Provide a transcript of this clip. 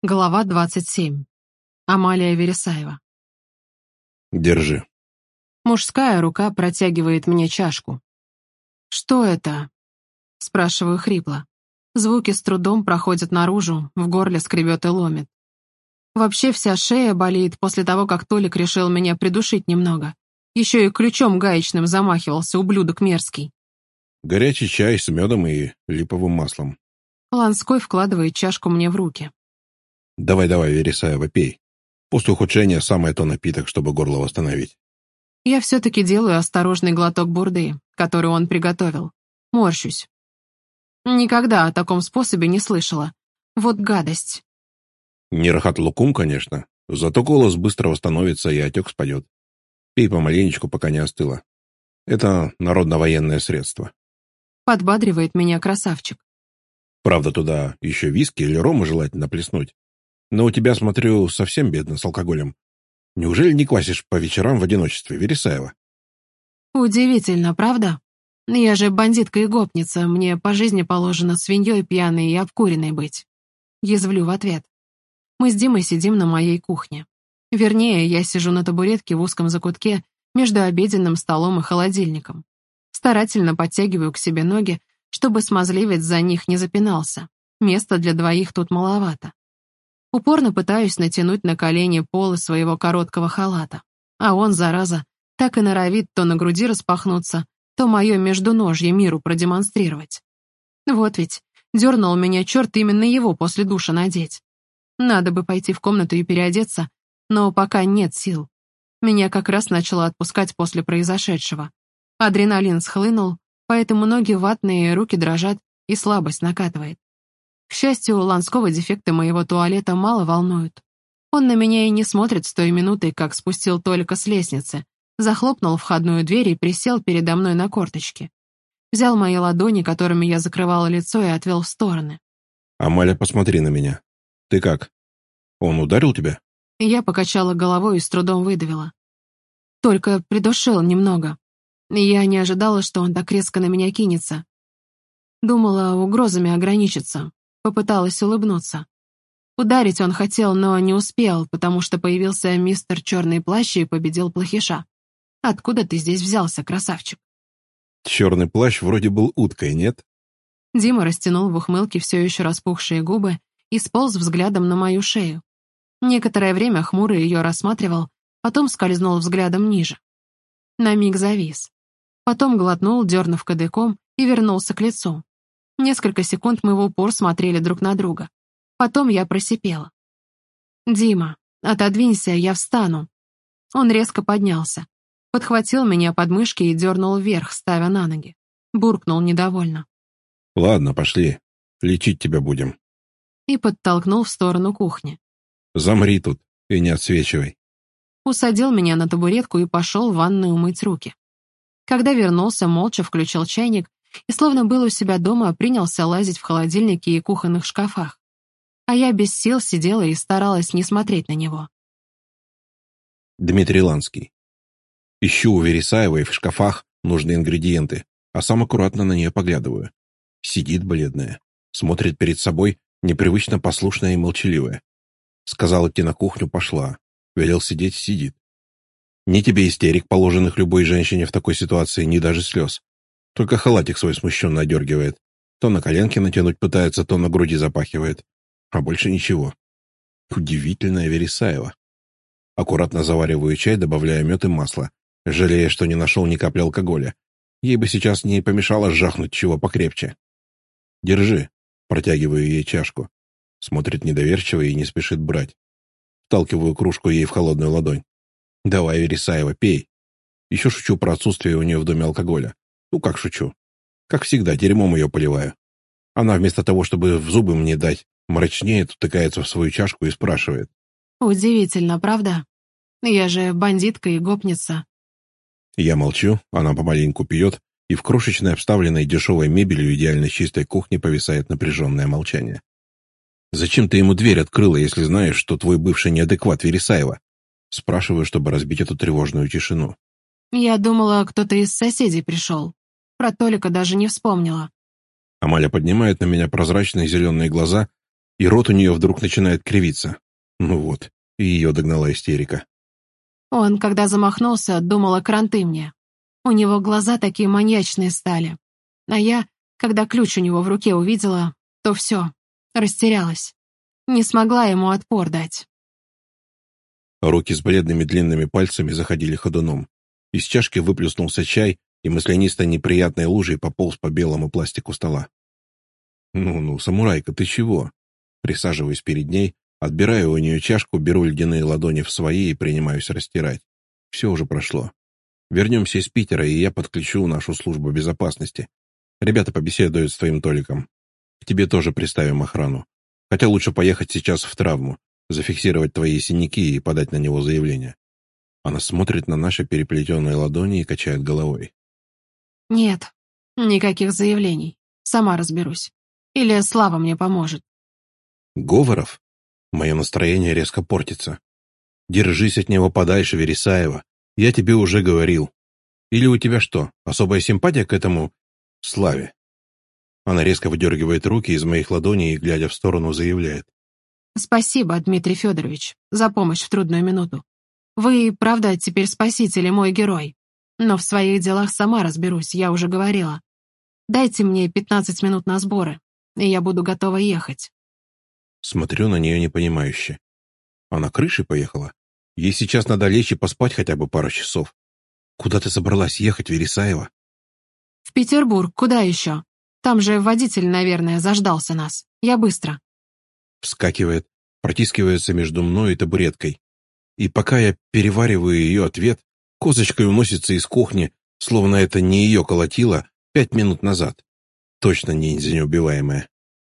Глава 27. Амалия Вересаева. Держи. Мужская рука протягивает мне чашку. «Что это?» — спрашиваю хрипло. Звуки с трудом проходят наружу, в горле скребет и ломит. Вообще вся шея болит после того, как Толик решил меня придушить немного. Еще и ключом гаечным замахивался, ублюдок мерзкий. Горячий чай с медом и липовым маслом. Ланской вкладывает чашку мне в руки. Давай-давай, Вересаева, пей. После ухудшения самое то напиток, чтобы горло восстановить. Я все-таки делаю осторожный глоток бурды, который он приготовил. Морщусь. Никогда о таком способе не слышала. Вот гадость. Не рахат лукум, конечно, зато голос быстро восстановится и отек спадет. Пей помаленечку, пока не остыло. Это народно-военное средство. Подбадривает меня красавчик. Правда, туда еще виски или рома желательно плеснуть. Но у тебя, смотрю, совсем бедно с алкоголем. Неужели не квасишь по вечерам в одиночестве, Вересаева? Удивительно, правда? Я же бандитка и гопница, мне по жизни положено свиньей пьяной и обкуренной быть. Язвлю в ответ. Мы с Димой сидим на моей кухне. Вернее, я сижу на табуретке в узком закутке между обеденным столом и холодильником. Старательно подтягиваю к себе ноги, чтобы смазливец за них не запинался. Места для двоих тут маловато. Упорно пытаюсь натянуть на колени полы своего короткого халата. А он, зараза, так и норовит то на груди распахнуться, то мое междуножье миру продемонстрировать. Вот ведь, дернул меня черт именно его после душа надеть. Надо бы пойти в комнату и переодеться, но пока нет сил. Меня как раз начало отпускать после произошедшего. Адреналин схлынул, поэтому ноги ватные, руки дрожат и слабость накатывает. К счастью, у Ланского дефекты моего туалета мало волнуют. Он на меня и не смотрит с той минуты, как спустил Толика с лестницы, захлопнул входную дверь и присел передо мной на корточки. Взял мои ладони, которыми я закрывала лицо, и отвел в стороны. «Амаля, посмотри на меня. Ты как? Он ударил тебя?» Я покачала головой и с трудом выдавила. Только придушил немного. Я не ожидала, что он так резко на меня кинется. Думала, угрозами ограничится, Попыталась улыбнуться. Ударить он хотел, но не успел, потому что появился мистер Черный Плащ и победил плохиша. Откуда ты здесь взялся, красавчик? Черный плащ вроде был уткой, нет? Дима растянул в ухмылке все еще распухшие губы и сполз взглядом на мою шею. Некоторое время хмуро ее рассматривал, потом скользнул взглядом ниже. На миг завис. Потом глотнул, дернув кадыком, и вернулся к лицу. Несколько секунд мы в упор смотрели друг на друга. Потом я просипела. «Дима, отодвинься, я встану». Он резко поднялся, подхватил меня под мышки и дернул вверх, ставя на ноги. Буркнул недовольно. «Ладно, пошли. Лечить тебя будем». И подтолкнул в сторону кухни. «Замри тут и не отсвечивай». Усадил меня на табуретку и пошел в ванную умыть руки. Когда вернулся, молча включил чайник и словно был у себя дома, принялся лазить в холодильнике и кухонных шкафах. А я без сил сидела и старалась не смотреть на него. Дмитрий Ланский. Ищу у Вересаевой в шкафах нужные ингредиенты, а сам аккуратно на нее поглядываю. Сидит бледная, смотрит перед собой, непривычно послушная и молчаливая. Сказал идти на кухню, пошла. Велел сидеть, сидит. Ни тебе истерик, положенных любой женщине в такой ситуации, ни даже слез. Только халатик свой смущенно одергивает. То на коленке натянуть пытается, то на груди запахивает. А больше ничего. Удивительная Вересаева. Аккуратно завариваю чай, добавляя мед и масло, жалея, что не нашел ни капли алкоголя. Ей бы сейчас не помешало жахнуть чего покрепче. «Держи», — протягиваю ей чашку. Смотрит недоверчиво и не спешит брать. Вталкиваю кружку ей в холодную ладонь. «Давай, Вересаева, пей». Еще шучу про отсутствие у нее в доме алкоголя. Ну, как шучу. Как всегда, дерьмом ее поливаю. Она вместо того, чтобы в зубы мне дать, мрачнеет, утыкается в свою чашку и спрашивает. «Удивительно, правда? Я же бандитка и гопница». Я молчу, она помаленьку пьет, и в крошечной обставленной дешевой мебелью идеально чистой кухне повисает напряженное молчание. «Зачем ты ему дверь открыла, если знаешь, что твой бывший неадекват Вересаева?» Спрашиваю, чтобы разбить эту тревожную тишину. «Я думала, кто-то из соседей пришел. Про Толика даже не вспомнила. Амаля поднимает на меня прозрачные зеленые глаза, и рот у нее вдруг начинает кривиться. Ну вот, и ее догнала истерика. Он, когда замахнулся, думал о кранты мне. У него глаза такие маньячные стали. А я, когда ключ у него в руке увидела, то все, растерялась. Не смогла ему отпор дать. Руки с бледными длинными пальцами заходили ходуном. Из чашки выплюснулся чай, и маслянисто неприятной лужей пополз по белому пластику стола. «Ну-ну, самурайка, ты чего?» Присаживаюсь перед ней, отбираю у нее чашку, беру ледяные ладони в свои и принимаюсь растирать. Все уже прошло. Вернемся из Питера, и я подключу нашу службу безопасности. Ребята побеседуют с твоим Толиком. К тебе тоже приставим охрану. Хотя лучше поехать сейчас в травму, зафиксировать твои синяки и подать на него заявление. Она смотрит на наши переплетенные ладони и качает головой. Нет, никаких заявлений. Сама разберусь. Или Слава мне поможет. Говоров? Мое настроение резко портится. Держись от него подальше, Вересаева. Я тебе уже говорил. Или у тебя что, особая симпатия к этому Славе?» Она резко выдергивает руки из моих ладоней и, глядя в сторону, заявляет. «Спасибо, Дмитрий Федорович, за помощь в трудную минуту. Вы, правда, теперь спаситель и мой герой. Но в своих делах сама разберусь, я уже говорила. Дайте мне 15 минут на сборы, и я буду готова ехать». Смотрю на нее непонимающе. Она крышей поехала? Ей сейчас надо лечь и поспать хотя бы пару часов. Куда ты собралась ехать, Вересаева? В Петербург, куда еще? Там же водитель, наверное, заждался нас. Я быстро. Вскакивает, протискивается между мной и табуреткой. И пока я перевариваю ее ответ, козочкой уносится из кухни, словно это не ее колотило пять минут назад. Точно ниндзя неубиваемая.